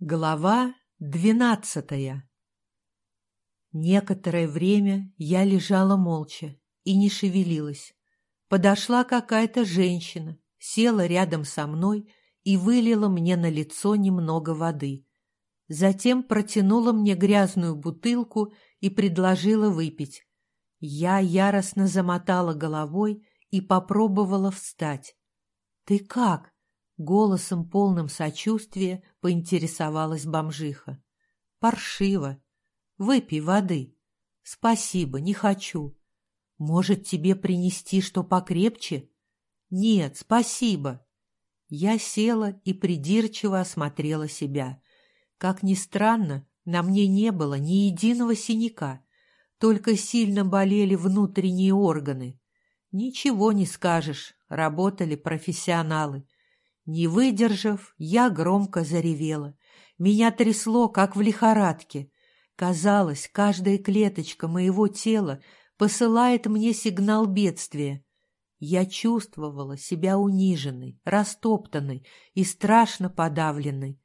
Глава двенадцатая Некоторое время я лежала молча и не шевелилась. Подошла какая-то женщина, села рядом со мной и вылила мне на лицо немного воды. Затем протянула мне грязную бутылку и предложила выпить. Я яростно замотала головой и попробовала встать. «Ты как?» Голосом, полным сочувствия, поинтересовалась бомжиха. «Паршиво. Выпей воды». «Спасибо, не хочу». «Может, тебе принести что покрепче?» «Нет, спасибо». Я села и придирчиво осмотрела себя. Как ни странно, на мне не было ни единого синяка, только сильно болели внутренние органы. Ничего не скажешь, работали профессионалы. Не выдержав, я громко заревела. Меня трясло, как в лихорадке. Казалось, каждая клеточка моего тела посылает мне сигнал бедствия. Я чувствовала себя униженной, растоптанной и страшно подавленной.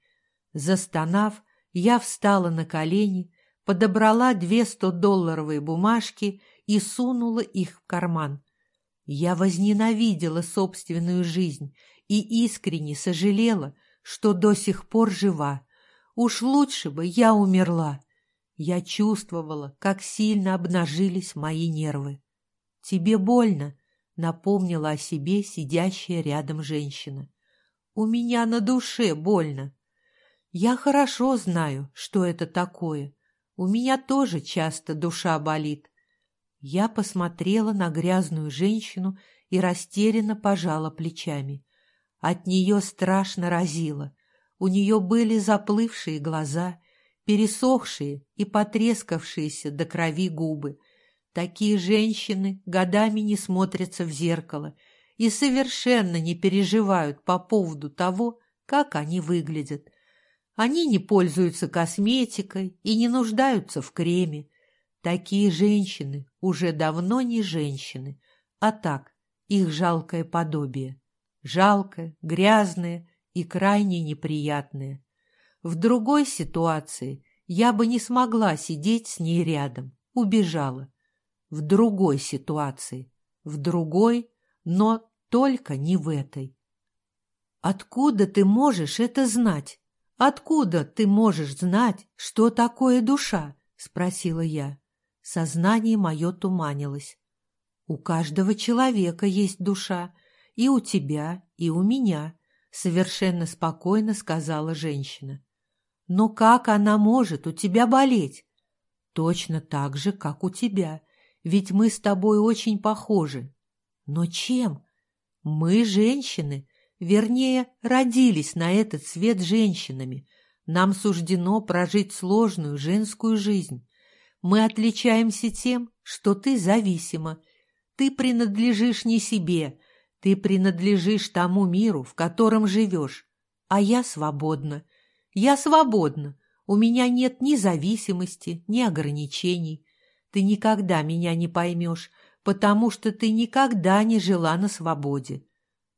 Застонав, я встала на колени, подобрала две стодолларовые бумажки и сунула их в карман. Я возненавидела собственную жизнь и искренне сожалела, что до сих пор жива. Уж лучше бы я умерла. Я чувствовала, как сильно обнажились мои нервы. «Тебе больно?» — напомнила о себе сидящая рядом женщина. «У меня на душе больно. Я хорошо знаю, что это такое. У меня тоже часто душа болит». Я посмотрела на грязную женщину и растерянно пожала плечами. От нее страшно разило. У нее были заплывшие глаза, пересохшие и потрескавшиеся до крови губы. Такие женщины годами не смотрятся в зеркало и совершенно не переживают по поводу того, как они выглядят. Они не пользуются косметикой и не нуждаются в креме. Такие женщины уже давно не женщины, а так, их жалкое подобие жалкое, грязное и крайне неприятное. В другой ситуации я бы не смогла сидеть с ней рядом, убежала. В другой ситуации, в другой, но только не в этой. Откуда ты можешь это знать? Откуда ты можешь знать, что такое душа? Спросила я. Сознание мое туманилось. У каждого человека есть душа, и у тебя, и у меня», — совершенно спокойно сказала женщина. «Но как она может у тебя болеть?» «Точно так же, как у тебя, ведь мы с тобой очень похожи». «Но чем?» «Мы женщины, вернее, родились на этот свет женщинами. Нам суждено прожить сложную женскую жизнь. Мы отличаемся тем, что ты зависима. Ты принадлежишь не себе, ты принадлежишь тому миру, в котором живешь, а я свободна. Я свободна. У меня нет ни зависимости, ни ограничений. Ты никогда меня не поймешь, потому что ты никогда не жила на свободе.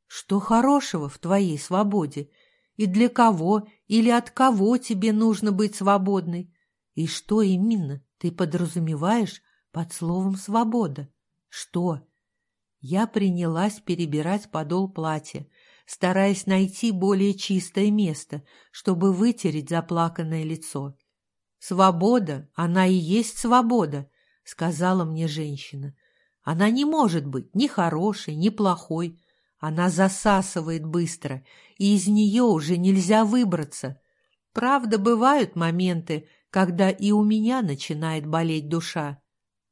Что хорошего в твоей свободе? И для кого или от кого тебе нужно быть свободной? И что именно ты подразумеваешь под словом «свобода»? Что? Я принялась перебирать подол платья, стараясь найти более чистое место, чтобы вытереть заплаканное лицо. «Свобода, она и есть свобода», — сказала мне женщина. «Она не может быть ни хорошей, ни плохой. Она засасывает быстро, и из нее уже нельзя выбраться. Правда, бывают моменты, когда и у меня начинает болеть душа.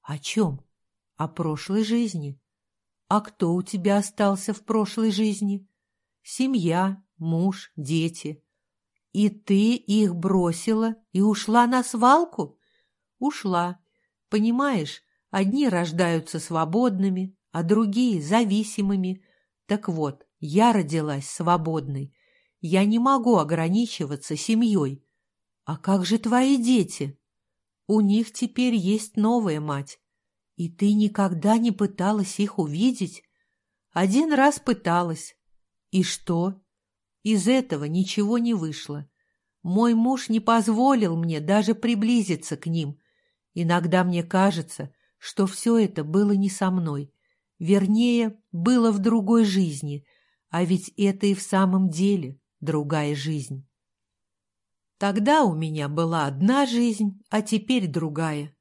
О чем? О прошлой жизни. А кто у тебя остался в прошлой жизни? Семья, муж, дети. И ты их бросила и ушла на свалку? Ушла. Понимаешь, одни рождаются свободными, а другие — зависимыми. Так вот, я родилась свободной. Я не могу ограничиваться семьей. А как же твои дети? У них теперь есть новая мать. «И ты никогда не пыталась их увидеть?» «Один раз пыталась». «И что?» «Из этого ничего не вышло. Мой муж не позволил мне даже приблизиться к ним. Иногда мне кажется, что все это было не со мной. Вернее, было в другой жизни, а ведь это и в самом деле другая жизнь. Тогда у меня была одна жизнь, а теперь другая.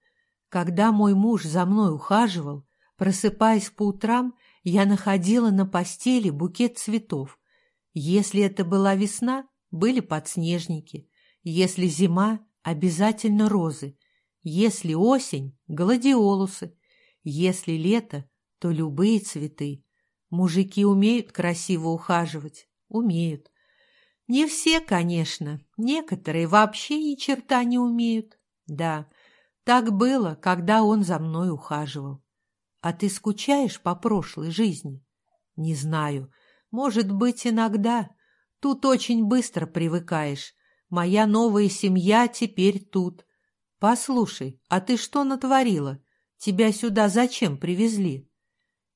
Когда мой муж за мной ухаживал, просыпаясь по утрам, я находила на постели букет цветов. Если это была весна, были подснежники. Если зима, обязательно розы. Если осень — гладиолусы. Если лето, то любые цветы. Мужики умеют красиво ухаживать. Умеют. Не все, конечно. Некоторые вообще ни черта не умеют. Да, так было, когда он за мной ухаживал. А ты скучаешь по прошлой жизни? Не знаю. Может быть, иногда. Тут очень быстро привыкаешь. Моя новая семья теперь тут. Послушай, а ты что натворила? Тебя сюда зачем привезли?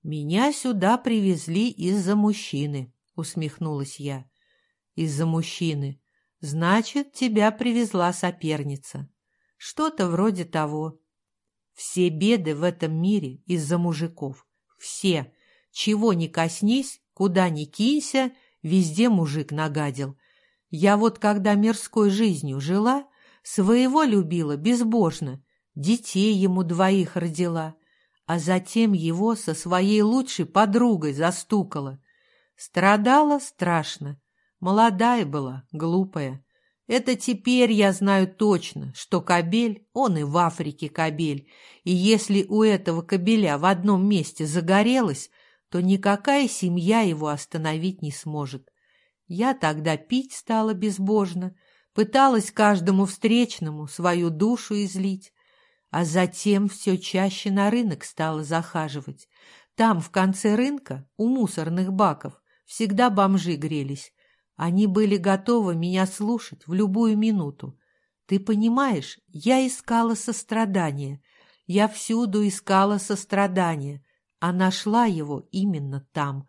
Меня сюда привезли из-за мужчины, усмехнулась я. Из-за мужчины. Значит, тебя привезла соперница. Что-то вроде того. Все беды в этом мире из-за мужиков. Все. Чего ни коснись, куда ни кинься, Везде мужик нагадил. Я вот когда мирской жизнью жила, своего любила безбожно, детей ему двоих родила, а затем его со своей лучшей подругой застукала. Страдала страшно, молодая была, глупая. Это теперь я знаю точно, что кобель, он и в Африке кобель, и если у этого кобеля в одном месте загорелось, то никакая семья его остановить не сможет. Я тогда пить стала безбожно, пыталась каждому встречному свою душу излить, а затем все чаще на рынок стала захаживать. Там, в конце рынка, у мусорных баков, всегда бомжи грелись. Они были готовы меня слушать в любую минуту. Ты понимаешь, я искала сострадания. Я всюду искала сострадания, а нашла его именно там.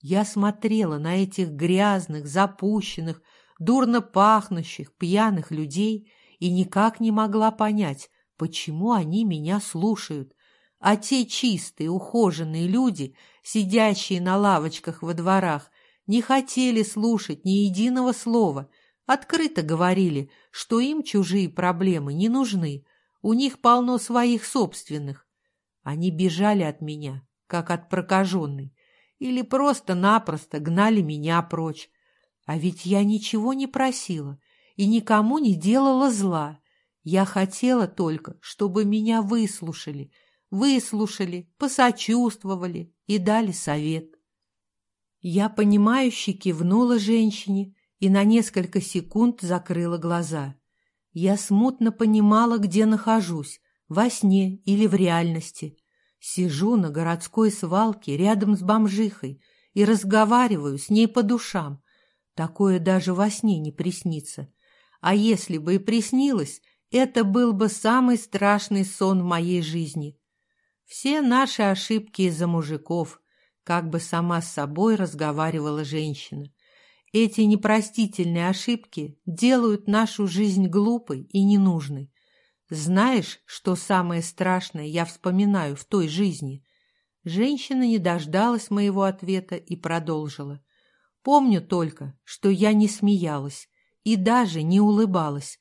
Я смотрела на этих грязных, запущенных, дурно пахнущих, пьяных людей и никак не могла понять, почему они меня слушают. А те чистые, ухоженные люди, сидящие на лавочках во дворах, не хотели слушать ни единого слова, открыто говорили, что им чужие проблемы не нужны, у них полно своих собственных. Они бежали от меня, как от прокаженной, или просто-напросто гнали меня прочь. А ведь я ничего не просила и никому не делала зла. Я хотела только, чтобы меня выслушали, выслушали, посочувствовали и дали совет. Я понимающе кивнула женщине и на несколько секунд закрыла глаза. Я смутно понимала, где нахожусь, во сне или в реальности. Сижу на городской свалке рядом с бомжихой и разговариваю с ней по душам. Такое даже во сне не приснится. А если бы и приснилось, это был бы самый страшный сон в моей жизни. Все наши ошибки из-за мужиков, как бы сама с собой разговаривала женщина. Эти непростительные ошибки делают нашу жизнь глупой и ненужной. Знаешь, что самое страшное я вспоминаю в той жизни? Женщина не дождалась моего ответа и продолжила. Помню только, что я не смеялась и даже не улыбалась.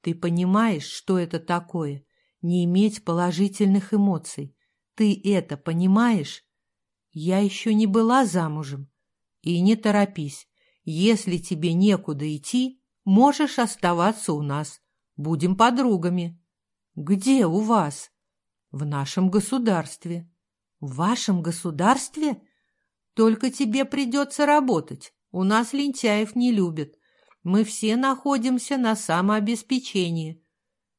Ты понимаешь, что это такое? Не иметь положительных эмоций. Ты это понимаешь? Я еще не была замужем. И не торопись. Если тебе некуда идти, можешь оставаться у нас. Будем подругами. «Где у вас?» «В нашем государстве». «В вашем государстве?» «Только тебе придется работать. У нас лентяев не любят. Мы все находимся на самообеспечении.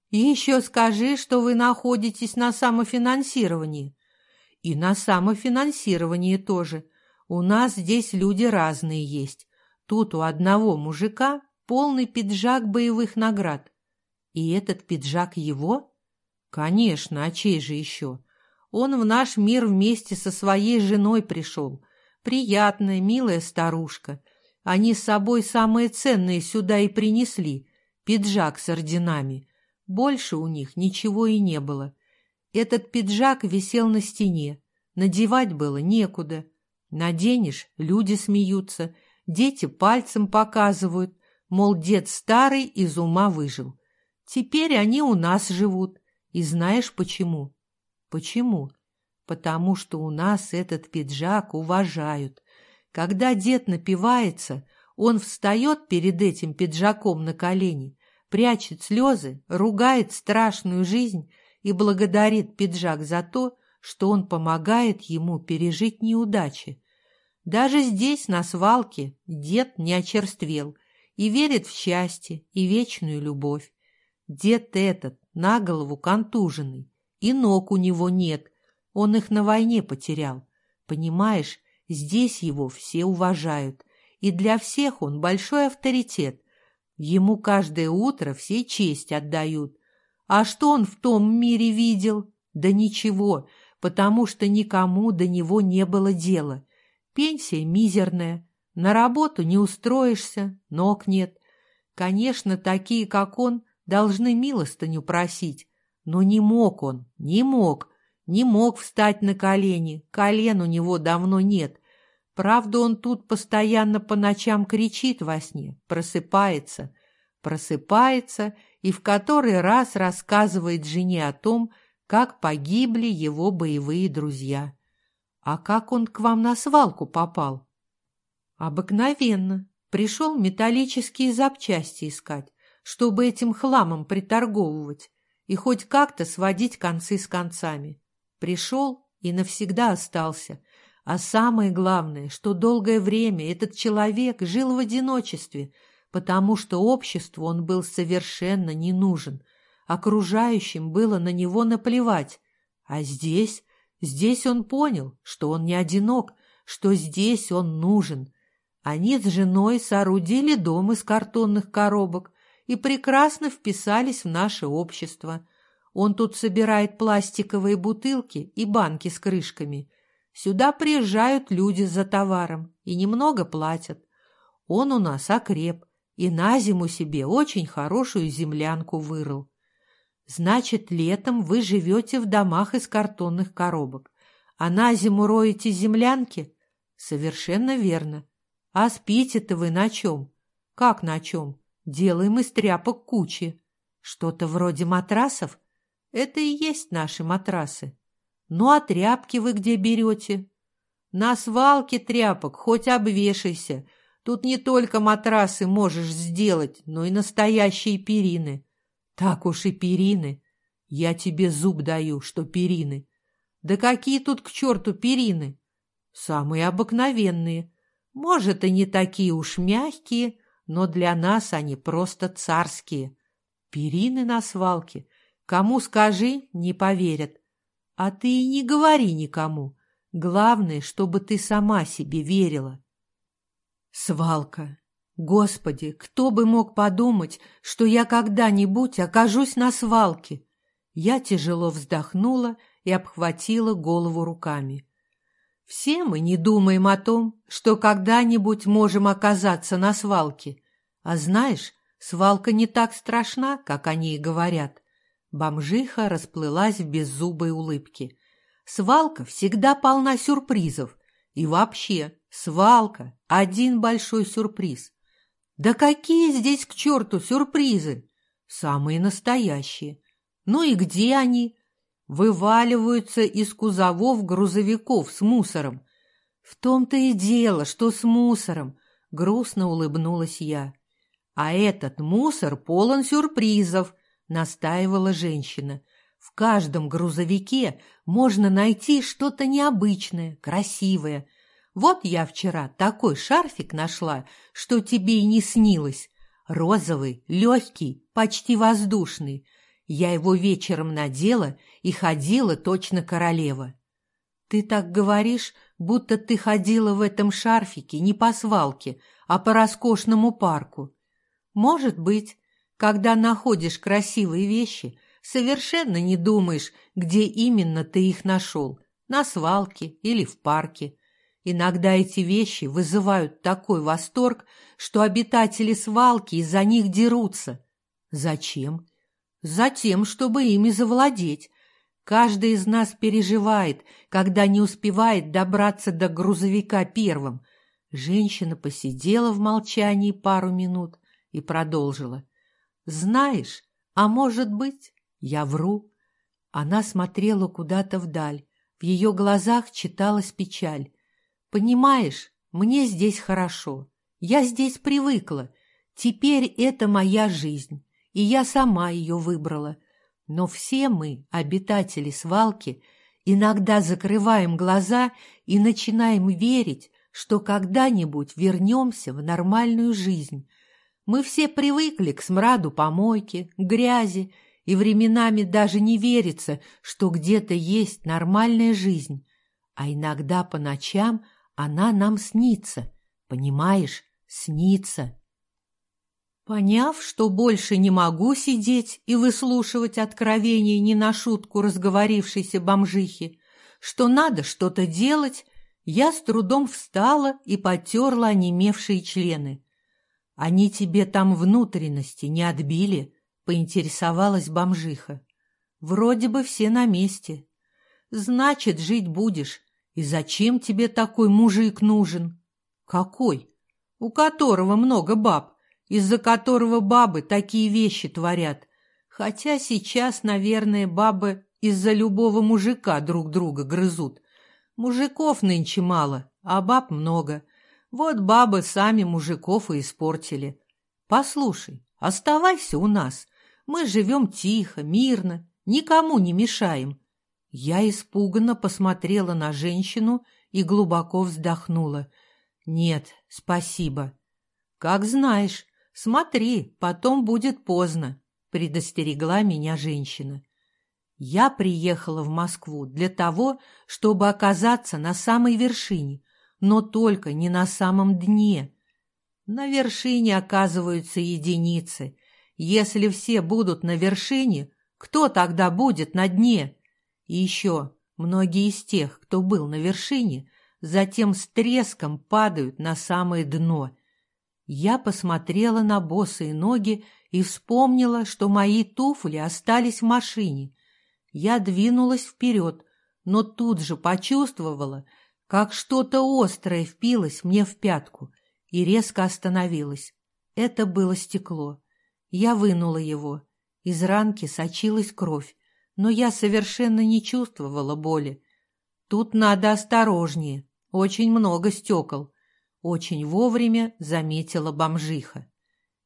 Еще скажи, что вы находитесь на самофинансировании. И на самофинансировании тоже. У нас здесь люди разные есть. Тут у одного мужика полный пиджак боевых наград. И этот пиджак его? Конечно, а чей же еще? Он в наш мир вместе со своей женой пришел. Приятная, милая старушка. Они с собой самое ценное сюда и принесли. пиджак с орденами. Больше у них ничего и не было. Этот пиджак висел на стене, надевать было некуда. Наденешь — люди смеются, дети пальцем показывают, мол, дед старый из ума выжил. Теперь они у нас живут. И знаешь почему? Почему? Потому что у нас этот пиджак уважают. Когда дед напивается, он встает перед этим пиджаком на колени, прячет слезы, ругает страшную жизнь и благодарит пиджак за то, что он помогает ему пережить неудачи. Даже здесь, на свалке, дед не очерствел и верит в счастье и вечную любовь. Дед этот, на голову контуженный, и ног у него нет, он их на войне потерял. Понимаешь, здесь его все уважают, и для всех он большой авторитет. Ему каждое утро все честь отдают. А что он в том мире видел? Да ничего, потому что никому до него не было дела. Пенсия мизерная, на работу не устроишься, ног нет. Конечно, такие, как он, должны милостыню просить, но не мог он, не мог, не мог встать на колени, колен у него давно нет. Правда, он тут постоянно по ночам кричит во сне, просыпается, просыпается и в который раз рассказывает жене о том, как погибли его боевые друзья. А как он к вам на свалку попал? Обыкновенно. Пришел металлические запчасти искать, чтобы этим хламом приторговывать и хоть как-то сводить концы с концами. Пришел и навсегда остался. А самое главное, что долгое время этот человек жил в одиночестве, потому что обществу он был совершенно не нужен – Окружающим было на него наплевать. А здесь, здесь он понял, что он не одинок, что здесь он нужен. Они с женой соорудили дом из картонных коробок и прекрасно вписались в наше общество. Он тут собирает пластиковые бутылки и банки с крышками. Сюда приезжают люди за товаром и немного платят. Он у нас окреп и на зиму себе очень хорошую землянку вырыл. Значит, летом вы живете в домах из картонных коробок, а на зиму роете землянки? Совершенно верно. А спите-то вы на чем? Как на чем? Делаем из тряпок кучи. Что-то вроде матрасов? Это и есть наши матрасы. Ну а тряпки вы где берете? На свалке тряпок хоть обвешайся. Тут не только матрасы можешь сделать, но и настоящие перины. Так уж и перины. Я тебе зуб даю, что перины. Да какие тут к черту перины? Самые обыкновенные. Может, и не такие уж мягкие, но для нас они просто царские. Перины на свалке. Кому скажи, не поверят. А ты и не говори никому. Главное, чтобы ты сама себе верила. Свалка. Господи, кто бы мог подумать, что я когда-нибудь окажусь на свалке? Я тяжело вздохнула и обхватила голову руками. Все мы не думаем о том, что когда-нибудь можем оказаться на свалке. А знаешь, свалка не так страшна, как они и говорят. Бомжиха расплылась в беззубой улыбке. Свалка всегда полна сюрпризов. И вообще, свалка — один большой сюрприз. Да какие здесь к черту сюрпризы? Самые настоящие. Ну и где они? Вываливаются из кузовов грузовиков с мусором. В том-то и дело, что с мусором, грустно улыбнулась я. А этот мусор полон сюрпризов, настаивала женщина. В каждом грузовике можно найти что-то необычное, красивое – вот я вчера такой шарфик нашла, что тебе и не снилось. Розовый, легкий, почти воздушный. Я его вечером надела и ходила точно королева. Ты так говоришь, будто ты ходила в этом шарфике не по свалке, а по роскошному парку. Может быть, когда находишь красивые вещи, совершенно не думаешь, где именно ты их нашел, на свалке или в парке. Иногда эти вещи вызывают такой восторг, что обитатели свалки из-за них дерутся. Зачем? Затем, чтобы ими завладеть. Каждый из нас переживает, когда не успевает добраться до грузовика первым. Женщина посидела в молчании пару минут и продолжила. «Знаешь, а может быть, я вру?» Она смотрела куда-то вдаль. В ее глазах читалась печаль. «Понимаешь, мне здесь хорошо. Я здесь привыкла. Теперь это моя жизнь, и я сама ее выбрала. Но все мы, обитатели свалки, иногда закрываем глаза и начинаем верить, что когда-нибудь вернемся в нормальную жизнь. Мы все привыкли к смраду помойки, грязи, и временами даже не верится, что где-то есть нормальная жизнь. А иногда по ночам она нам снится, понимаешь, снится. Поняв, что больше не могу сидеть и выслушивать откровения не на шутку разговорившейся бомжихи, что надо что-то делать, я с трудом встала и потерла онемевшие члены. «Они тебе там внутренности не отбили?» — поинтересовалась бомжиха. «Вроде бы все на месте. Значит, жить будешь. И зачем тебе такой мужик нужен?» «Какой?» «У которого много баб, из-за которого бабы такие вещи творят. Хотя сейчас, наверное, бабы из-за любого мужика друг друга грызут. Мужиков нынче мало, а баб много. Вот бабы сами мужиков и испортили. Послушай, оставайся у нас. Мы живем тихо, мирно, никому не мешаем. Я испуганно посмотрела на женщину и глубоко вздохнула. Нет, спасибо. Как знаешь, смотри, потом будет поздно, предостерегла меня женщина. Я приехала в Москву для того, чтобы оказаться на самой вершине, но только не на самом дне. На вершине оказываются единицы. Если все будут на вершине, кто тогда будет на дне? И еще многие из тех, кто был на вершине, затем с треском падают на самое дно. Я посмотрела на босые ноги и вспомнила, что мои туфли остались в машине — я двинулась вперед, но тут же почувствовала, как что-то острое впилось мне в пятку и резко остановилась. Это было стекло. Я вынула его. Из ранки сочилась кровь, но я совершенно не чувствовала боли. Тут надо осторожнее, очень много стекол. Очень вовремя заметила бомжиха.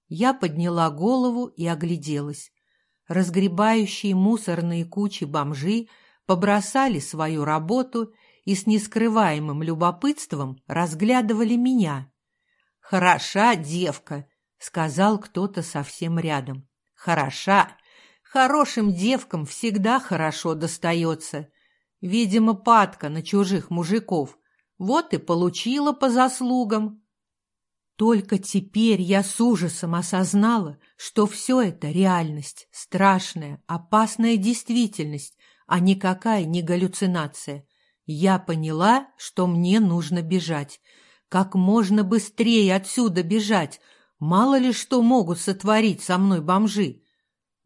Я подняла голову и огляделась разгребающие мусорные кучи бомжи побросали свою работу и с нескрываемым любопытством разглядывали меня. «Хороша девка!» — сказал кто-то совсем рядом. «Хороша! Хорошим девкам всегда хорошо достается. Видимо, падка на чужих мужиков. Вот и получила по заслугам. Только теперь я с ужасом осознала, что все это реальность, страшная, опасная действительность, а никакая не галлюцинация. Я поняла, что мне нужно бежать. Как можно быстрее отсюда бежать. Мало ли что могут сотворить со мной бомжи.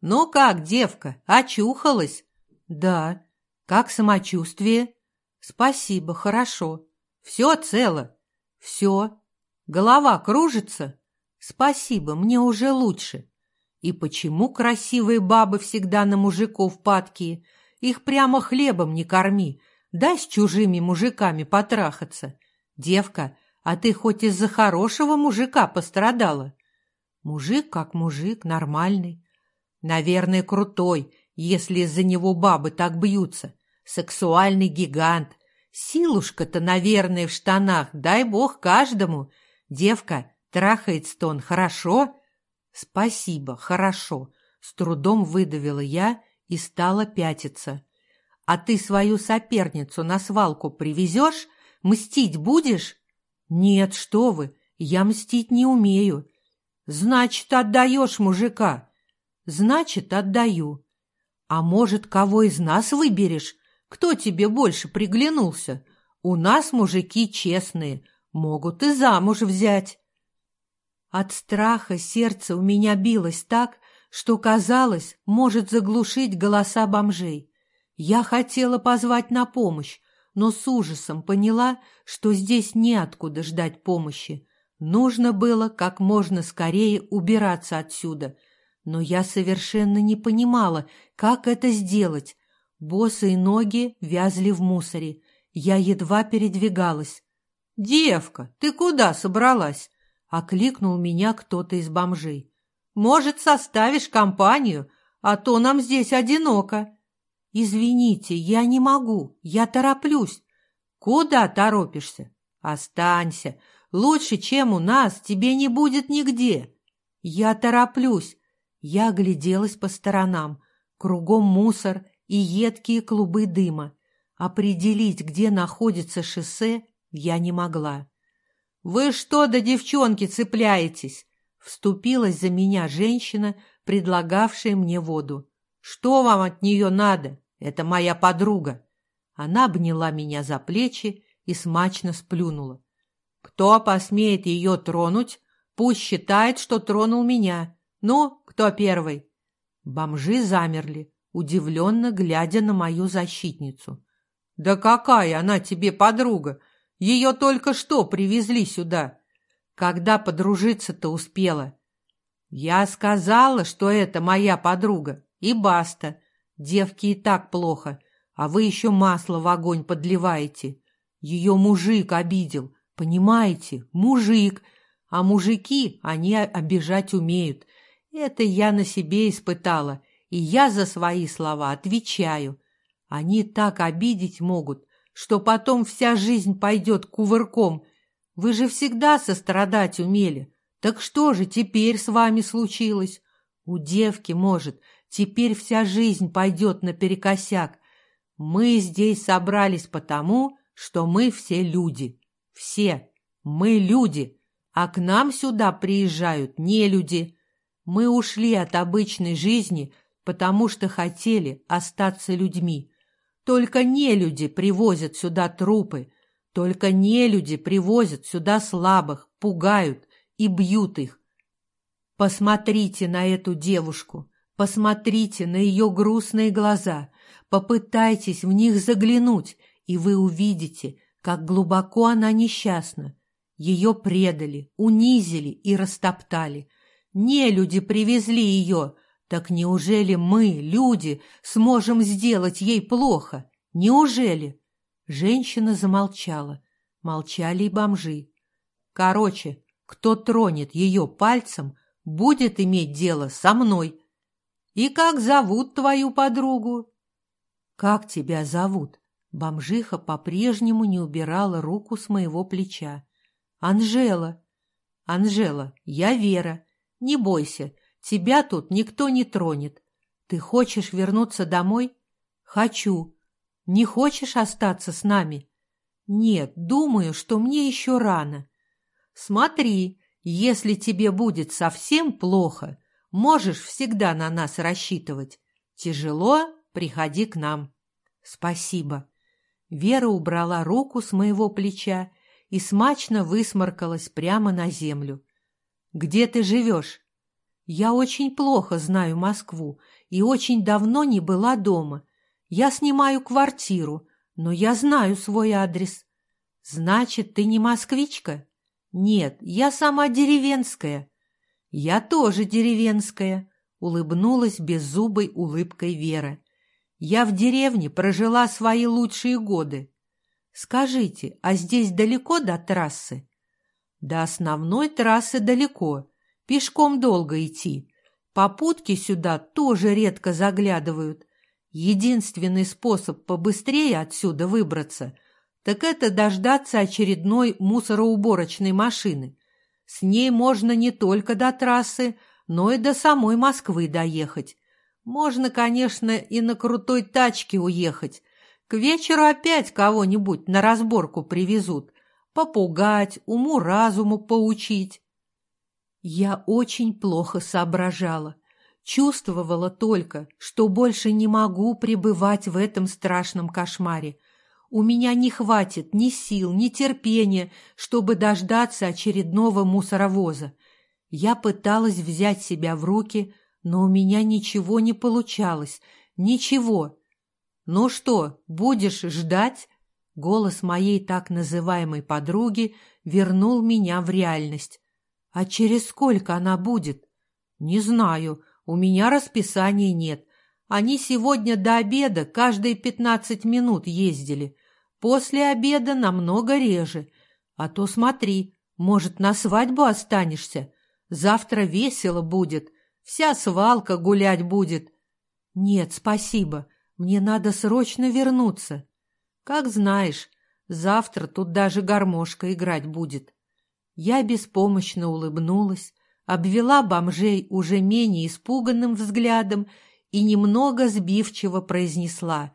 «Ну как, девка, очухалась?» «Да». «Как самочувствие?» «Спасибо, хорошо». «Все цело?» «Все. Голова кружится? Спасибо, мне уже лучше. И почему красивые бабы всегда на мужиков падкие? Их прямо хлебом не корми. Дай с чужими мужиками потрахаться. Девка, а ты хоть из-за хорошего мужика пострадала? Мужик как мужик, нормальный. Наверное, крутой, если из-за него бабы так бьются. Сексуальный гигант. Силушка-то, наверное, в штанах, дай бог каждому. Девка, трахается он хорошо? Спасибо, хорошо. С трудом выдавила я и стала пятиться. А ты свою соперницу на свалку привезешь? Мстить будешь? Нет, что вы, я мстить не умею. Значит, отдаешь мужика. Значит, отдаю. А может, кого из нас выберешь? Кто тебе больше приглянулся? У нас мужики честные, могут и замуж взять. От страха сердце у меня билось так, что, казалось, может заглушить голоса бомжей. Я хотела позвать на помощь, но с ужасом поняла, что здесь неоткуда ждать помощи. Нужно было как можно скорее убираться отсюда. Но я совершенно не понимала, как это сделать. Босые ноги вязли в мусоре. Я едва передвигалась. «Девка, ты куда собралась?» — окликнул меня кто-то из бомжей. «Может, составишь компанию, а то нам здесь одиноко». «Извините, я не могу, я тороплюсь». «Куда торопишься?» «Останься. Лучше, чем у нас, тебе не будет нигде». «Я тороплюсь». Я огляделась по сторонам. Кругом мусор и едкие клубы дыма. Определить, где находится шоссе, я не могла. «Вы что до девчонки цепляетесь?» Вступилась за меня женщина, предлагавшая мне воду. «Что вам от нее надо? Это моя подруга». Она обняла меня за плечи и смачно сплюнула. «Кто посмеет ее тронуть, пусть считает, что тронул меня. Ну, кто первый?» Бомжи замерли, удивленно глядя на мою защитницу. «Да какая она тебе подруга? Ее только что привезли сюда. Когда подружиться-то успела?» «Я сказала, что это моя подруга, и баста. Девке и так плохо, а вы еще масло в огонь подливаете. Ее мужик обидел, понимаете, мужик. А мужики, они обижать умеют. Это я на себе испытала, и я за свои слова отвечаю. Они так обидеть могут, что потом вся жизнь пойдет кувырком. Вы же всегда сострадать умели. Так что же теперь с вами случилось? У девки, может, теперь вся жизнь пойдет наперекосяк. Мы здесь собрались потому, что мы все люди. Все. Мы люди. А к нам сюда приезжают не люди. Мы ушли от обычной жизни, потому что хотели остаться людьми. Только не люди привозят сюда трупы, только не люди привозят сюда слабых, пугают и бьют их. Посмотрите на эту девушку, посмотрите на ее грустные глаза, попытайтесь в них заглянуть, и вы увидите, как глубоко она несчастна. Ее предали, унизили и растоптали. Не люди привезли ее, так неужели мы, люди, сможем сделать ей плохо? Неужели? Женщина замолчала. Молчали и бомжи. Короче, кто тронет ее пальцем, будет иметь дело со мной. И как зовут твою подругу? Как тебя зовут? Бомжиха по-прежнему не убирала руку с моего плеча. Анжела. Анжела, я Вера. Не бойся, Тебя тут никто не тронет. Ты хочешь вернуться домой? Хочу. Не хочешь остаться с нами? Нет, думаю, что мне еще рано. Смотри, если тебе будет совсем плохо, можешь всегда на нас рассчитывать. Тяжело? Приходи к нам. Спасибо. Вера убрала руку с моего плеча и смачно высморкалась прямо на землю. «Где ты живешь?» Я очень плохо знаю Москву и очень давно не была дома. Я снимаю квартиру, но я знаю свой адрес. Значит, ты не москвичка? Нет, я сама деревенская. Я тоже деревенская, улыбнулась беззубой улыбкой Вера. Я в деревне прожила свои лучшие годы. Скажите, а здесь далеко до трассы? До основной трассы далеко, Пешком долго идти. Попутки сюда тоже редко заглядывают. Единственный способ побыстрее отсюда выбраться, так это дождаться очередной мусороуборочной машины. С ней можно не только до трассы, но и до самой Москвы доехать. Можно, конечно, и на крутой тачке уехать. К вечеру опять кого-нибудь на разборку привезут. Попугать, уму-разуму поучить. Я очень плохо соображала. Чувствовала только, что больше не могу пребывать в этом страшном кошмаре. У меня не хватит ни сил, ни терпения, чтобы дождаться очередного мусоровоза. Я пыталась взять себя в руки, но у меня ничего не получалось. Ничего. Ну что, будешь ждать? Голос моей так называемой подруги вернул меня в реальность. А через сколько она будет? Не знаю, у меня расписания нет. Они сегодня до обеда каждые пятнадцать минут ездили. После обеда намного реже. А то смотри, может, на свадьбу останешься? Завтра весело будет. Вся свалка гулять будет. Нет, спасибо. Мне надо срочно вернуться. Как знаешь, завтра тут даже гармошка играть будет. Я беспомощно улыбнулась, обвела бомжей уже менее испуганным взглядом и немного сбивчиво произнесла.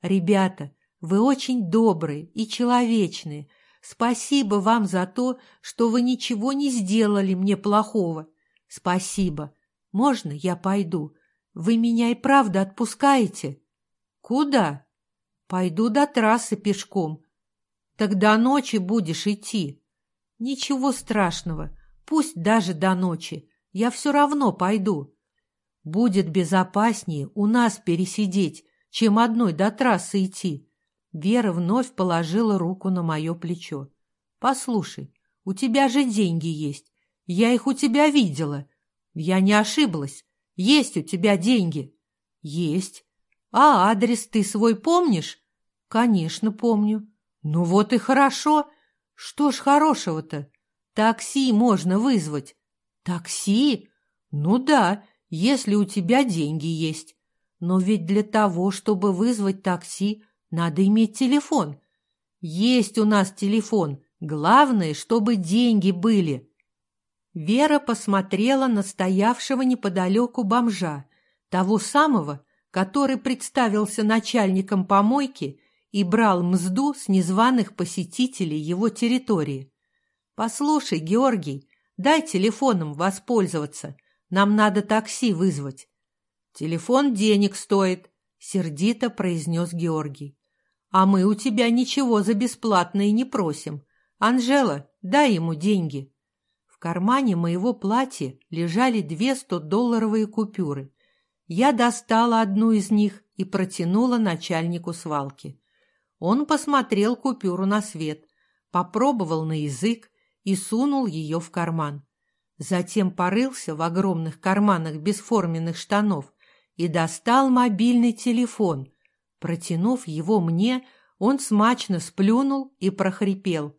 «Ребята, вы очень добрые и человечные. Спасибо вам за то, что вы ничего не сделали мне плохого. Спасибо. Можно я пойду? Вы меня и правда отпускаете? Куда? Пойду до трассы пешком. Тогда ночи будешь идти. Ничего страшного. Пусть даже до ночи. Я все равно пойду. Будет безопаснее у нас пересидеть, чем одной до трассы идти. Вера вновь положила руку на мое плечо. «Послушай, у тебя же деньги есть. Я их у тебя видела. Я не ошиблась. Есть у тебя деньги?» «Есть. А адрес ты свой помнишь?» «Конечно, помню». «Ну вот и хорошо. Что ж хорошего-то? Такси можно вызвать». «Такси? Ну да, если у тебя деньги есть. Но ведь для того, чтобы вызвать такси, надо иметь телефон. Есть у нас телефон. Главное, чтобы деньги были. Вера посмотрела на стоявшего неподалеку бомжа, того самого, который представился начальником помойки и брал мзду с незваных посетителей его территории. «Послушай, Георгий, дай телефоном воспользоваться. Нам надо такси вызвать». «Телефон денег стоит», — сердито произнес Георгий. А мы у тебя ничего за бесплатно и не просим. Анжела, дай ему деньги. В кармане моего платья лежали две стодолларовые купюры. Я достала одну из них и протянула начальнику свалки. Он посмотрел купюру на свет, попробовал на язык и сунул ее в карман. Затем порылся в огромных карманах бесформенных штанов и достал мобильный телефон, Протянув его мне, он смачно сплюнул и прохрипел.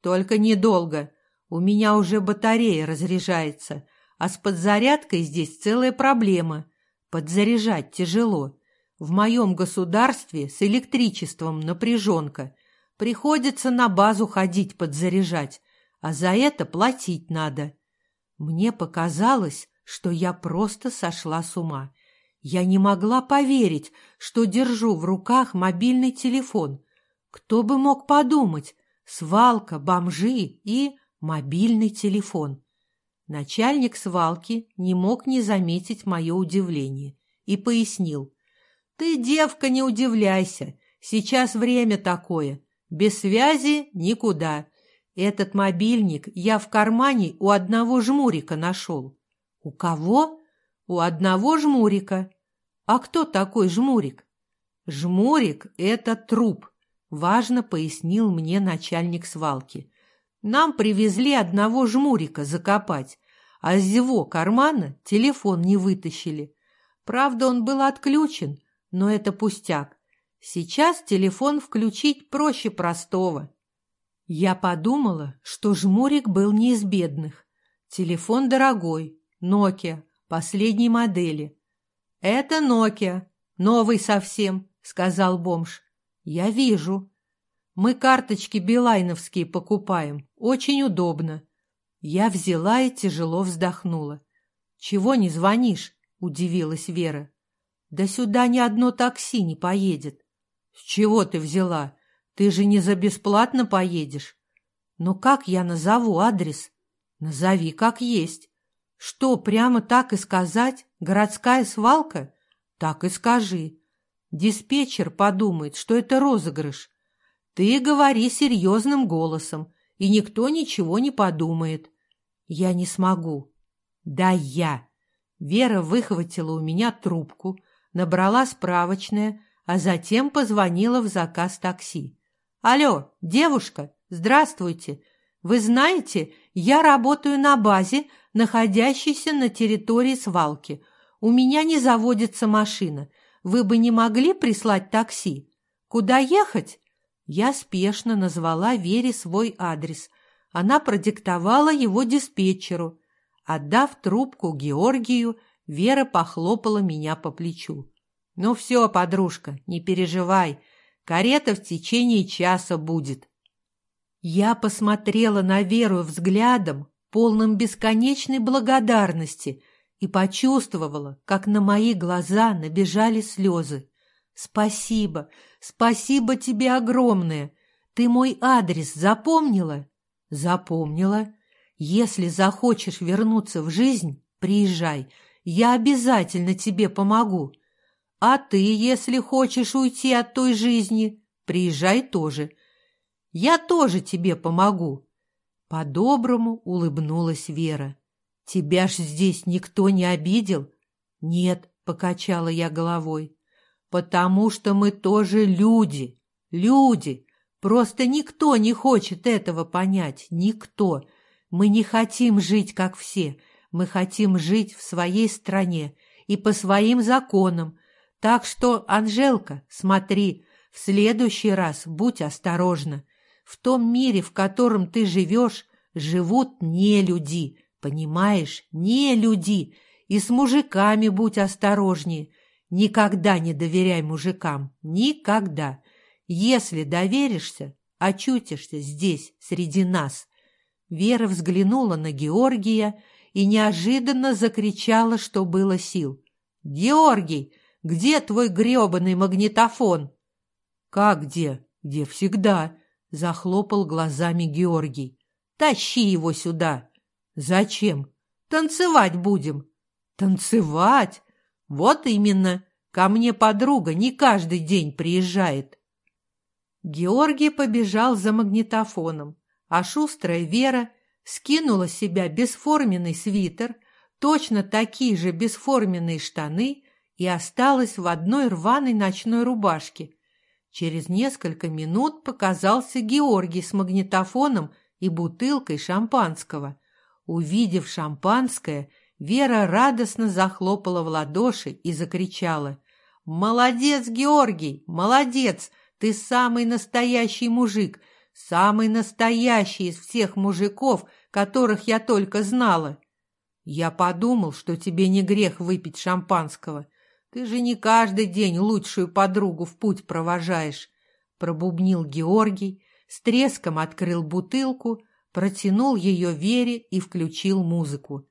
«Только недолго. У меня уже батарея разряжается, а с подзарядкой здесь целая проблема. Подзаряжать тяжело. В моем государстве с электричеством напряженка. Приходится на базу ходить подзаряжать, а за это платить надо». Мне показалось, что я просто сошла с ума. Я не могла поверить, что держу в руках мобильный телефон. Кто бы мог подумать? Свалка, бомжи и мобильный телефон. Начальник свалки не мог не заметить мое удивление и пояснил. «Ты, девка, не удивляйся. Сейчас время такое. Без связи никуда. Этот мобильник я в кармане у одного жмурика нашел». «У кого?» «У одного жмурика. А кто такой жмурик? Жмурик — это труп, важно пояснил мне начальник свалки. Нам привезли одного жмурика закопать, а из его кармана телефон не вытащили. Правда, он был отключен, но это пустяк. Сейчас телефон включить проще простого. Я подумала, что жмурик был не из бедных. Телефон дорогой, Nokia, последней модели. «Это Нокия, новый совсем», — сказал бомж. «Я вижу. Мы карточки билайновские покупаем. Очень удобно». Я взяла и тяжело вздохнула. «Чего не звонишь?» — удивилась Вера. «Да сюда ни одно такси не поедет». «С чего ты взяла? Ты же не за бесплатно поедешь». «Но как я назову адрес?» «Назови как есть». Что, прямо так и сказать? Городская свалка? Так и скажи. Диспетчер подумает, что это розыгрыш. Ты говори серьезным голосом, и никто ничего не подумает. Я не смогу. Да я. Вера выхватила у меня трубку, набрала справочное, а затем позвонила в заказ такси. «Алло, девушка, здравствуйте. Вы знаете, я работаю на базе, находящейся на территории свалки. У меня не заводится машина. Вы бы не могли прислать такси? Куда ехать?» Я спешно назвала Вере свой адрес. Она продиктовала его диспетчеру. Отдав трубку Георгию, Вера похлопала меня по плечу. «Ну все, подружка, не переживай. Карета в течение часа будет». Я посмотрела на Веру взглядом, полным бесконечной благодарности, и почувствовала, как на мои глаза набежали слезы. «Спасибо, спасибо тебе огромное! Ты мой адрес запомнила?» «Запомнила. Если захочешь вернуться в жизнь, приезжай, я обязательно тебе помогу. А ты, если хочешь уйти от той жизни, приезжай тоже. Я тоже тебе помогу». По-доброму улыбнулась Вера. «Тебя ж здесь никто не обидел?» «Нет», — покачала я головой. «Потому что мы тоже люди, люди. Просто никто не хочет этого понять, никто. Мы не хотим жить, как все. Мы хотим жить в своей стране и по своим законам. Так что, Анжелка, смотри, в следующий раз будь осторожна. В том мире, в котором ты живешь, живут не люди, понимаешь, не люди. И с мужиками будь осторожнее. Никогда не доверяй мужикам, никогда. Если доверишься, очутишься здесь, среди нас. Вера взглянула на Георгия и неожиданно закричала, что было сил. «Георгий, где твой гребаный магнитофон?» «Как где? Где всегда?» — захлопал глазами Георгий. «Тащи его сюда!» «Зачем? Танцевать будем!» «Танцевать? Вот именно! Ко мне подруга не каждый день приезжает!» Георгий побежал за магнитофоном а шустрая Вера скинула с себя бесформенный свитер, точно такие же бесформенные штаны и осталась в одной рваной ночной рубашке. Через несколько минут показался Георгий с магнитофоном и бутылкой шампанского. Увидев шампанское, Вера радостно захлопала в ладоши и закричала. «Молодец, Георгий, молодец! Ты самый настоящий мужик! Самый настоящий из всех мужиков, которых я только знала. Я подумал, что тебе не грех выпить шампанского. Ты же не каждый день лучшую подругу в путь провожаешь. Пробубнил Георгий, с треском открыл бутылку, протянул ее Вере и включил музыку.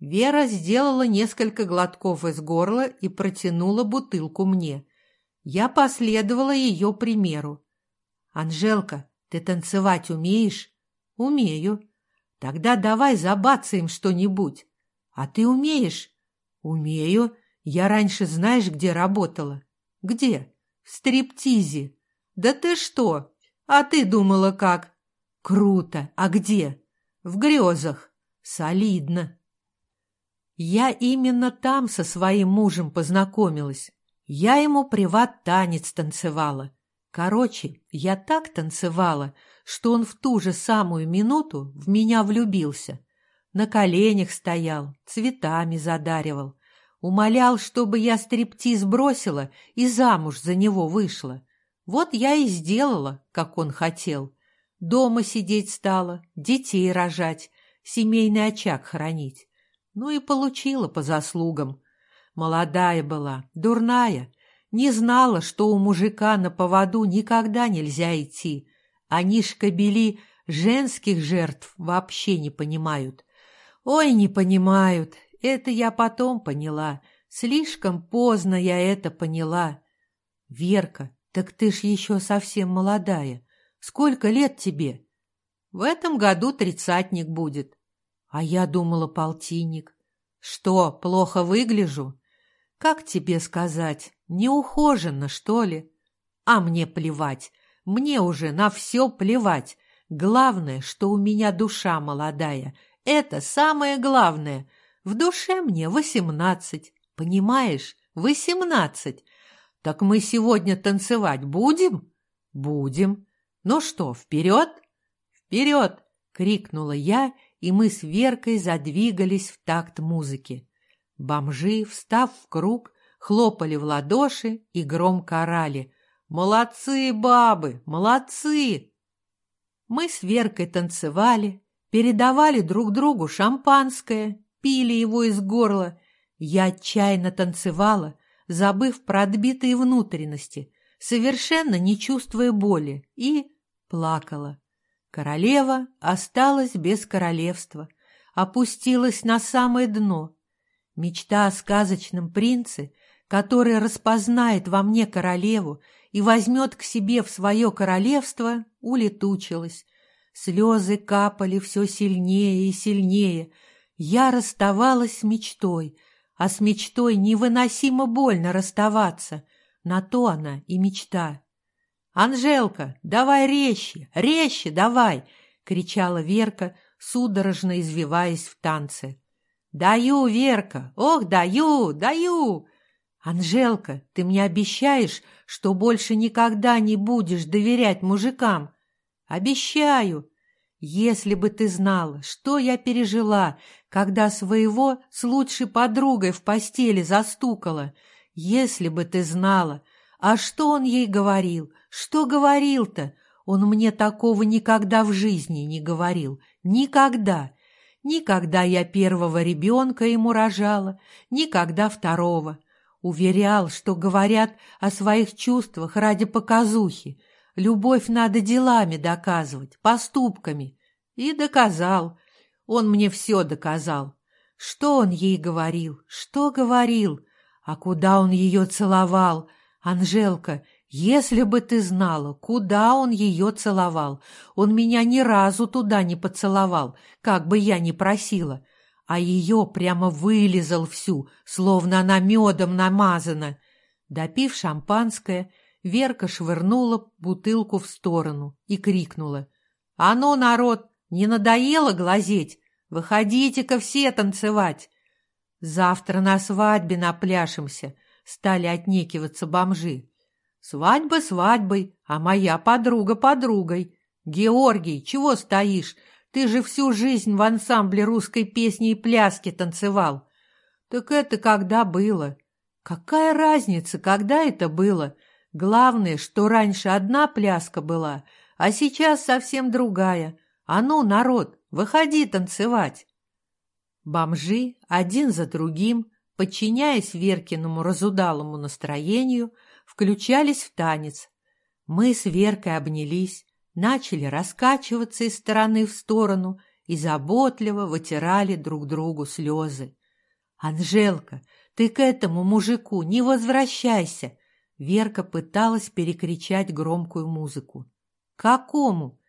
Вера сделала несколько глотков из горла и протянула бутылку мне. Я последовала ее примеру. «Анжелка, ты танцевать умеешь? Умею. Тогда давай забацаем что-нибудь. А ты умеешь? Умею. Я раньше знаешь, где работала? Где? В стриптизе. Да ты что? А ты думала как? Круто. А где? В грезах. Солидно. Я именно там со своим мужем познакомилась. Я ему приват-танец танцевала. Короче, я так танцевала, что он в ту же самую минуту в меня влюбился. На коленях стоял, цветами задаривал. Умолял, чтобы я стриптиз бросила и замуж за него вышла. Вот я и сделала, как он хотел. Дома сидеть стала, детей рожать, семейный очаг хранить. Ну и получила по заслугам. Молодая была, дурная, не знала, что у мужика на поводу никогда нельзя идти. Они шкабели женских жертв вообще не понимают. Ой, не понимают. Это я потом поняла. Слишком поздно я это поняла. Верка, так ты ж еще совсем молодая. Сколько лет тебе? В этом году тридцатник будет. А я думала полтинник. Что, плохо выгляжу? Как тебе сказать? Неухоженно, что ли? А мне плевать. Мне уже на все плевать. Главное, что у меня душа молодая. Это самое главное. В душе мне восемнадцать. Понимаешь, восемнадцать. Так мы сегодня танцевать будем? Будем. Ну что, вперед? Вперед! Крикнула я, и мы с Веркой задвигались в такт музыки. Бомжи, встав в круг, хлопали в ладоши и громко орали. «Молодцы, бабы! Молодцы!» Мы с Веркой танцевали, передавали друг другу шампанское, пили его из горла. Я отчаянно танцевала, забыв про отбитые внутренности, совершенно не чувствуя боли, и плакала. Королева осталась без королевства, опустилась на самое дно. Мечта о сказочном принце, который распознает во мне королеву и возьмет к себе в свое королевство, улетучилась. Слезы капали все сильнее и сильнее. Я расставалась с мечтой, а с мечтой невыносимо больно расставаться. На то она и мечта. «Анжелка, давай резче, резче давай!» — кричала Верка, судорожно извиваясь в танце. «Даю, Верка! Ох, даю, даю!» «Анжелка, ты мне обещаешь, что больше никогда не будешь доверять мужикам?» «Обещаю!» «Если бы ты знала, что я пережила, когда своего с лучшей подругой в постели застукала! Если бы ты знала! А что он ей говорил? Что говорил-то? Он мне такого никогда в жизни не говорил. Никогда. Никогда я первого ребенка ему рожала, никогда второго. Уверял, что говорят о своих чувствах ради показухи. Любовь надо делами доказывать, поступками. И доказал. Он мне все доказал. Что он ей говорил? Что говорил? А куда он ее целовал? Анжелка, если бы ты знала, куда он ее целовал, он меня ни разу туда не поцеловал, как бы я ни просила, а ее прямо вылизал всю, словно она медом намазана. Допив шампанское, Верка швырнула бутылку в сторону и крикнула. — А ну, народ, не надоело глазеть? Выходите-ка все танцевать! Завтра на свадьбе напляшемся, — стали отнекиваться бомжи. Свадьба свадьбой, а моя подруга подругой. Георгий, чего стоишь? Ты же всю жизнь в ансамбле русской песни и пляски танцевал. Так это когда было? Какая разница, когда это было? Главное, что раньше одна пляска была, а сейчас совсем другая. А ну, народ, выходи танцевать. Бомжи один за другим, подчиняясь Веркиному разудалому настроению, включались в танец. Мы с Веркой обнялись, начали раскачиваться из стороны в сторону и заботливо вытирали друг другу слезы. «Анжелка, ты к этому мужику не возвращайся!» Верка пыталась перекричать громкую музыку. «Какому?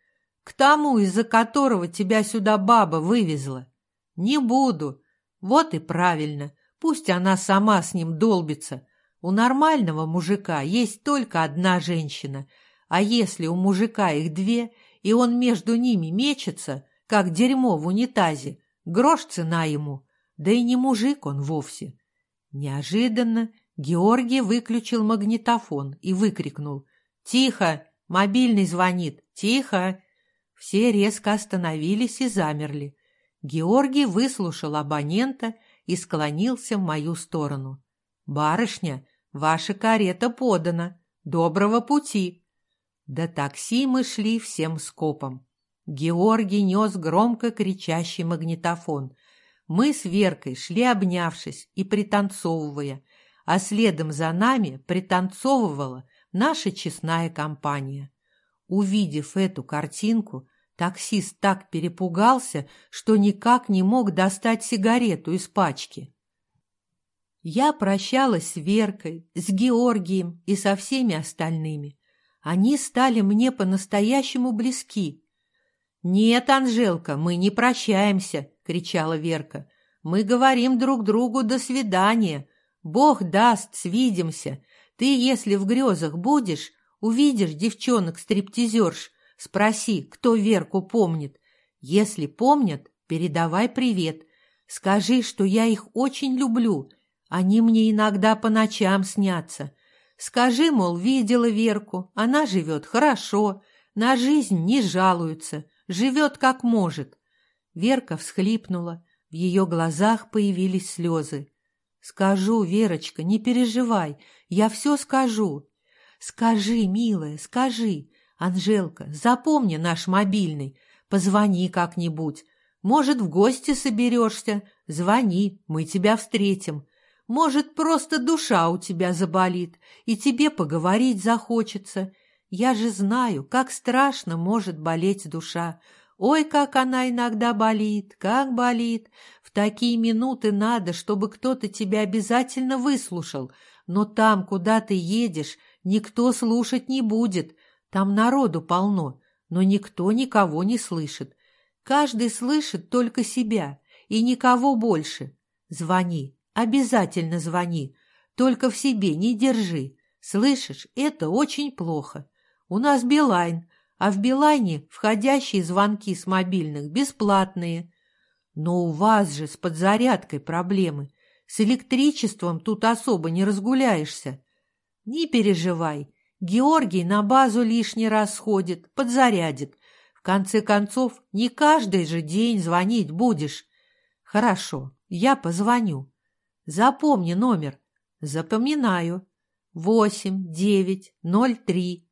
К тому, из-за которого тебя сюда баба вывезла. Не буду. Вот и правильно. Пусть она сама с ним долбится. У нормального мужика есть только одна женщина, а если у мужика их две, и он между ними мечется, как дерьмо в унитазе, грош цена ему, да и не мужик он вовсе. Неожиданно Георгий выключил магнитофон и выкрикнул «Тихо! Мобильный звонит! Тихо!» Все резко остановились и замерли. Георгий выслушал абонента и склонился в мою сторону. «Барышня, Ваша карета подана. Доброго пути!» До такси мы шли всем скопом. Георгий нес громко кричащий магнитофон. Мы с Веркой шли обнявшись и пританцовывая, а следом за нами пританцовывала наша честная компания. Увидев эту картинку, таксист так перепугался, что никак не мог достать сигарету из пачки. Я прощалась с Веркой, с Георгием и со всеми остальными. Они стали мне по-настоящему близки. «Нет, Анжелка, мы не прощаемся!» — кричала Верка. «Мы говорим друг другу «до свидания». Бог даст, свидимся. Ты, если в грезах будешь, увидишь девчонок-стриптизерш, спроси, кто Верку помнит. Если помнят, передавай привет. Скажи, что я их очень люблю. Они мне иногда по ночам снятся. Скажи, мол, видела Верку, она живет хорошо, на жизнь не жалуется, живет как может. Верка всхлипнула, в ее глазах появились слезы. «Скажу, Верочка, не переживай, я все скажу». «Скажи, милая, скажи. Анжелка, запомни наш мобильный, позвони как-нибудь. Может, в гости соберешься, звони, мы тебя встретим. Может, просто душа у тебя заболит, и тебе поговорить захочется. Я же знаю, как страшно может болеть душа. Ой, как она иногда болит, как болит. В такие минуты надо, чтобы кто-то тебя обязательно выслушал. Но там, куда ты едешь, никто слушать не будет. Там народу полно, но никто никого не слышит. Каждый слышит только себя и никого больше. Звони, Обязательно звони, только в себе не держи. Слышишь, это очень плохо. У нас Билайн, а в Билайне входящие звонки с мобильных бесплатные. Но у вас же с подзарядкой проблемы. С электричеством тут особо не разгуляешься. Не переживай, Георгий на базу лишний раз сходит, подзарядит. В конце концов, не каждый же день звонить будешь. Хорошо, я позвоню. Запомни номер. Запоминаю. Восемь, девять, ноль, три,